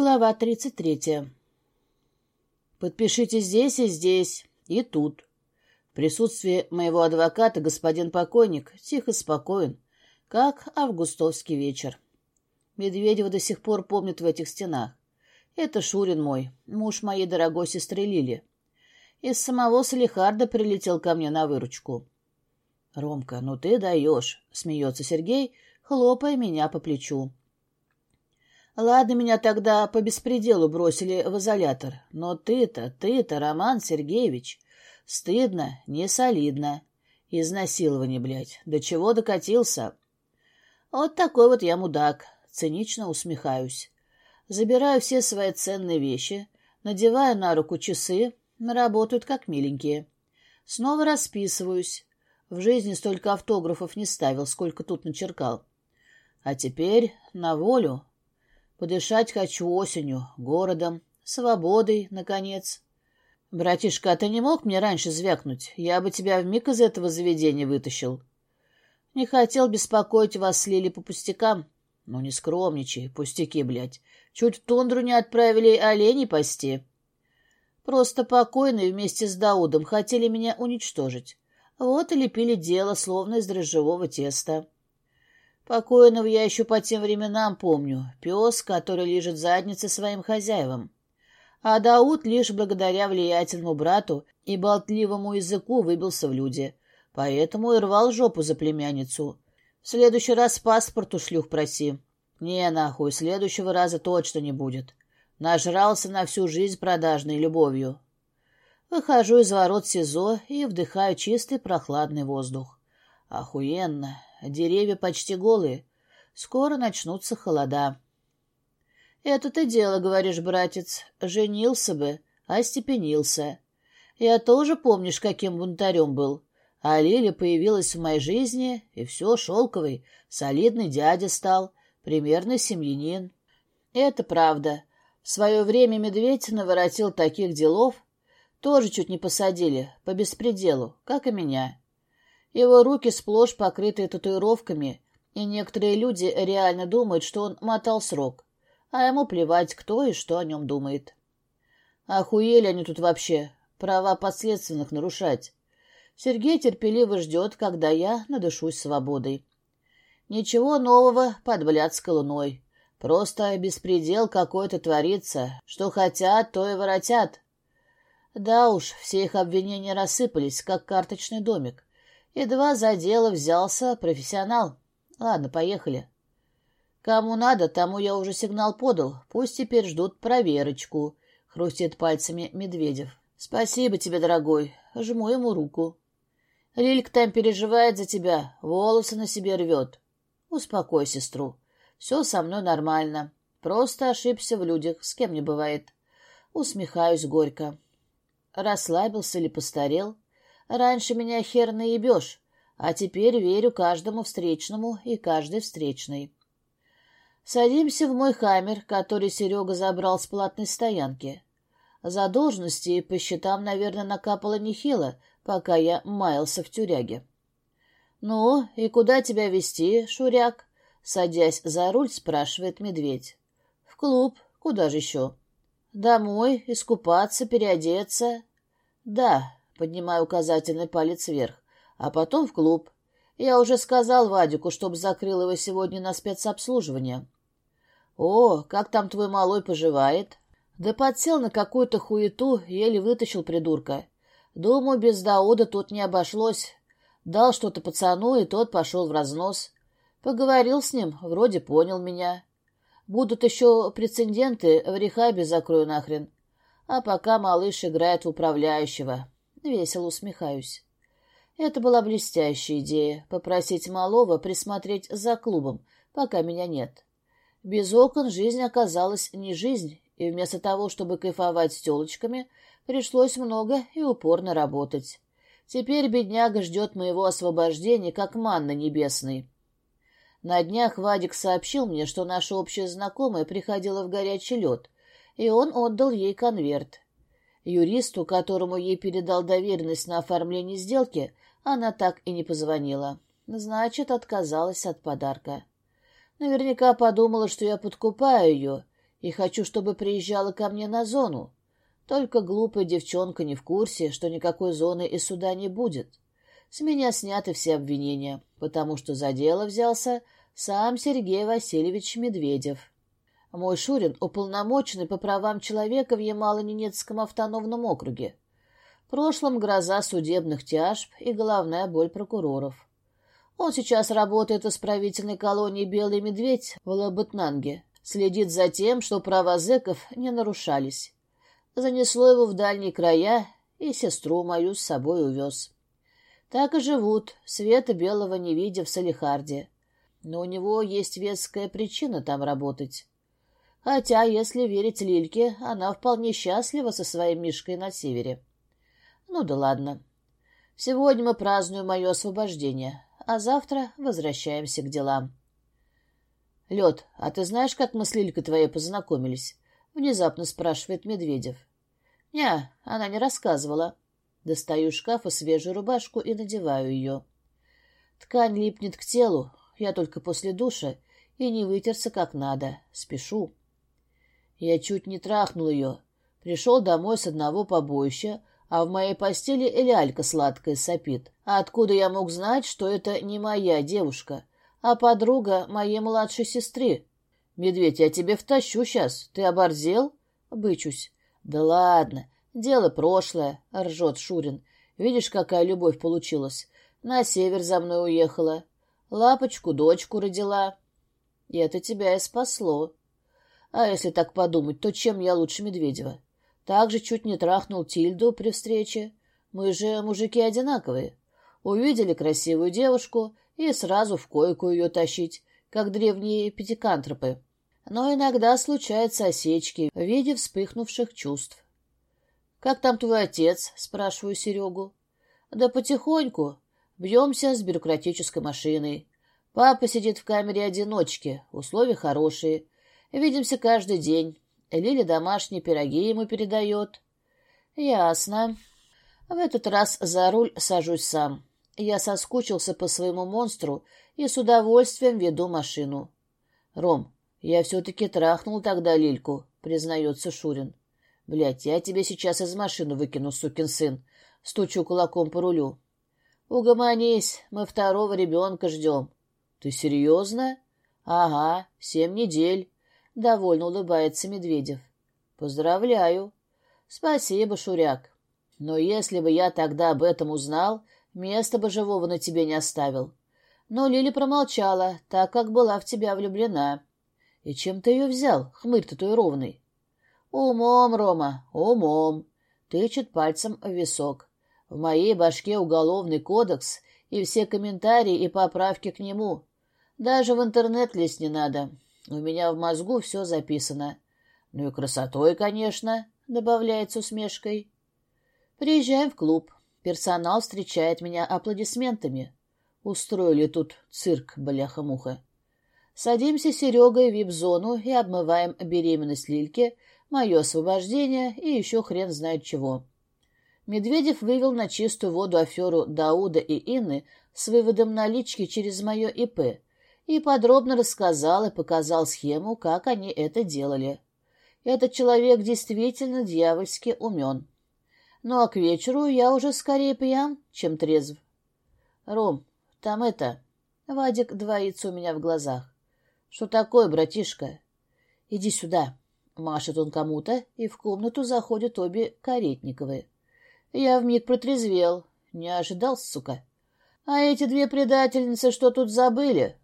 Глава 33. Подпишите здесь и здесь, и тут. В присутствии моего адвоката господин покойник тихо спокоен, как августовский вечер. Медведева до сих пор помнит в этих стенах. Это Шурин мой, муж моей дорогой сестры Лили. Из самого Салихарда прилетел ко мне на выручку. — Ромка, ну ты даешь, — смеется Сергей, хлопая меня по плечу. Ладно, меня тогда по беспределу бросили в изолятор, но ты-то, ты-то, Роман Сергеевич, стыдно, не солидно. Изнасилование, блядь, до чего докатился? Вот такой вот я мудак, цинично усмехаюсь. Забираю все свои ценные вещи, надеваю на руку часы, работают как миленькие. Снова расписываюсь. В жизни столько автографов не ставил, сколько тут начеркал. А теперь на волю, Подышать хочу осенью, городом, свободой, наконец. Братишка, а ты не мог мне раньше звякнуть? Я бы тебя вмиг из этого заведения вытащил. Не хотел беспокоить вас Лили по пустякам. Ну, не скромничай, пустяки, блядь. Чуть в тундру не отправили оленей пасти. Просто покойные вместе с Даудом хотели меня уничтожить. Вот и лепили дело, словно из дрожжевого теста. Покойного я еще по тем временам помню. Пес, который лежит задницей своим хозяевам. А Дауд лишь благодаря влиятельному брату и болтливому языку выбился в люди. Поэтому и рвал жопу за племянницу. В следующий раз паспорт у шлюх проси. Не, нахуй, следующего раза точно не будет. Нажрался на всю жизнь продажной любовью. Выхожу из ворот СИЗО и вдыхаю чистый прохладный воздух. Охуенно. Деревья почти голые. Скоро начнутся холода. Это ты дело, говоришь, братец. Женился бы, остепенился. Я тоже, помнишь, каким бунтарем был. А Лиля появилась в моей жизни, и все, шелковый, солидный дядя стал, примерный семьянин. Это правда. В свое время медведь наворотил таких делов. Тоже чуть не посадили, по беспределу, как и меня. Его руки сплошь покрыты татуировками, и некоторые люди реально думают, что он мотал срок, а ему плевать, кто и что о нем думает. Охуели они тут вообще, права подследственных нарушать. Сергей терпеливо ждет, когда я надышусь свободой. Ничего нового под блядской луной. Просто беспредел какой-то творится. Что хотят, то и воротят. Да уж, все их обвинения рассыпались, как карточный домик. Едва за дело взялся профессионал. Ладно, поехали. Кому надо, тому я уже сигнал подал. Пусть теперь ждут проверочку. Хрустит пальцами Медведев. Спасибо тебе, дорогой. Жму ему руку. Лилька там переживает за тебя, волосы на себе рвет. Успокой сестру. Все со мной нормально. Просто ошибся в людях, с кем не бывает. Усмехаюсь горько. Расслабился или постарел? Раньше меня хер наебешь, а теперь верю каждому встречному и каждой встречной. Садимся в мой хаммер, который Серега забрал с платной стоянки. Задолженности по счетам, наверное, накапало нехило, пока я маялся в тюряге. — Ну, и куда тебя везти, Шуряк? — садясь за руль, спрашивает медведь. — В клуб. Куда же еще? — Домой, искупаться, переодеться. — Да, Поднимаю указательный палец вверх. А потом в клуб. Я уже сказал Вадику, чтобы закрыл его сегодня на спецобслуживание. О, как там твой малой поживает? Да подсел на какую-то хуету, еле вытащил придурка. Думаю, без Дауда тут не обошлось. Дал что-то пацану, и тот пошел в разнос. Поговорил с ним, вроде понял меня. Будут еще прецеденты, в рехабе закрою нахрен. А пока малыш играет в управляющего. Весело усмехаюсь. Это была блестящая идея — попросить малого присмотреть за клубом, пока меня нет. Без окон жизнь оказалась не жизнь, и вместо того, чтобы кайфовать с телочками, пришлось много и упорно работать. Теперь бедняга ждет моего освобождения, как манна небесной. На днях Вадик сообщил мне, что наша общая знакомая приходила в горячий лед, и он отдал ей конверт. Юристу, которому ей передал доверенность на оформление сделки, она так и не позвонила. Значит, отказалась от подарка. Наверняка подумала, что я подкупаю ее, И хочу, чтобы приезжала ко мне на зону. Только глупая девчонка не в курсе, что никакой зоны и суда не будет. С меня сняты все обвинения, потому что за дело взялся сам Сергей Васильевич Медведев. Мой Шурин уполномоченный по правам человека в Ямало-Ненецком автономном округе. В прошлом гроза судебных тяжб и головная боль прокуроров. Он сейчас работает в исправительной колонии «Белый медведь» в Лабытнанге, следит за тем, что права зэков не нарушались. Занесло его в дальние края и сестру мою с собой увез. Так и живут, света белого не видя в Салихарде. Но у него есть веская причина там работать. Хотя, если верить Лильке, она вполне счастлива со своим Мишкой на севере. Ну да ладно. Сегодня мы празднуем мое освобождение, а завтра возвращаемся к делам. — Лед, а ты знаешь, как мы с Лилькой твоей познакомились? — внезапно спрашивает Медведев. — Не, она не рассказывала. Достаю из шкафа свежую рубашку и надеваю ее. Ткань липнет к телу, я только после душа, и не вытерся как надо. Спешу. Я чуть не трахнул ее. Пришел домой с одного побоища, а в моей постели лялька сладкая сопит. А откуда я мог знать, что это не моя девушка, а подруга моей младшей сестры? Медведь, я тебе втащу сейчас. Ты оборзел? Бычусь. Да ладно, дело прошлое, ржет Шурин. Видишь, какая любовь получилась. На север за мной уехала. Лапочку, дочку родила. И это тебя и спасло. А если так подумать, то чем я лучше Медведева? Так же чуть не трахнул Тильду при встрече. Мы же мужики одинаковые. Увидели красивую девушку и сразу в койку ее тащить, как древние пятикантропы. Но иногда случаются осечки в виде вспыхнувших чувств. «Как там твой отец?» — спрашиваю Серегу. «Да потихоньку. Бьемся с бюрократической машиной. Папа сидит в камере одиночки, условия хорошие. Видимся каждый день. Лиля домашние пироги ему передает. Ясно. В этот раз за руль сажусь сам. Я соскучился по своему монстру и с удовольствием веду машину. Ром, я все-таки трахнул тогда Лильку, признается Шурин. Блядь, я тебе сейчас из машины выкину, сукин сын. Стучу кулаком по рулю. Угомонись, мы второго ребенка ждем. Ты серьезно? Ага, семь недель. Довольно улыбается Медведев. Поздравляю. Спасибо, Шуряк. Но если бы я тогда об этом узнал, места бы живого на тебе не оставил. Но Лили промолчала, так как была в тебя влюблена. И чем ты ее взял, хмырь татуированный? Умом, Рома, умом. Тычет пальцем в висок. В моей башке уголовный кодекс и все комментарии и поправки к нему. Даже в интернет лезть не надо. У меня в мозгу все записано. Ну и красотой, конечно, добавляет с усмешкой. Приезжаем в клуб. Персонал встречает меня аплодисментами. Устроили тут цирк, бляха-муха. Садимся с Серегой в вип-зону и обмываем беременность Лильки, мое освобождение и еще хрен знает чего. Медведев вывел на чистую воду аферу Дауда и Инны с выводом налички через мое ИП, и подробно рассказал и показал схему, как они это делали. Этот человек действительно дьявольски умен. Ну а к вечеру я уже скорее пьян, чем трезв. Ром, там это... Вадик двоится у меня в глазах. Что такое, братишка? Иди сюда. Машет он кому-то, и в комнату заходят обе Каретниковы. Я вмиг протрезвел. Не ожидал, сука. А эти две предательницы что тут забыли?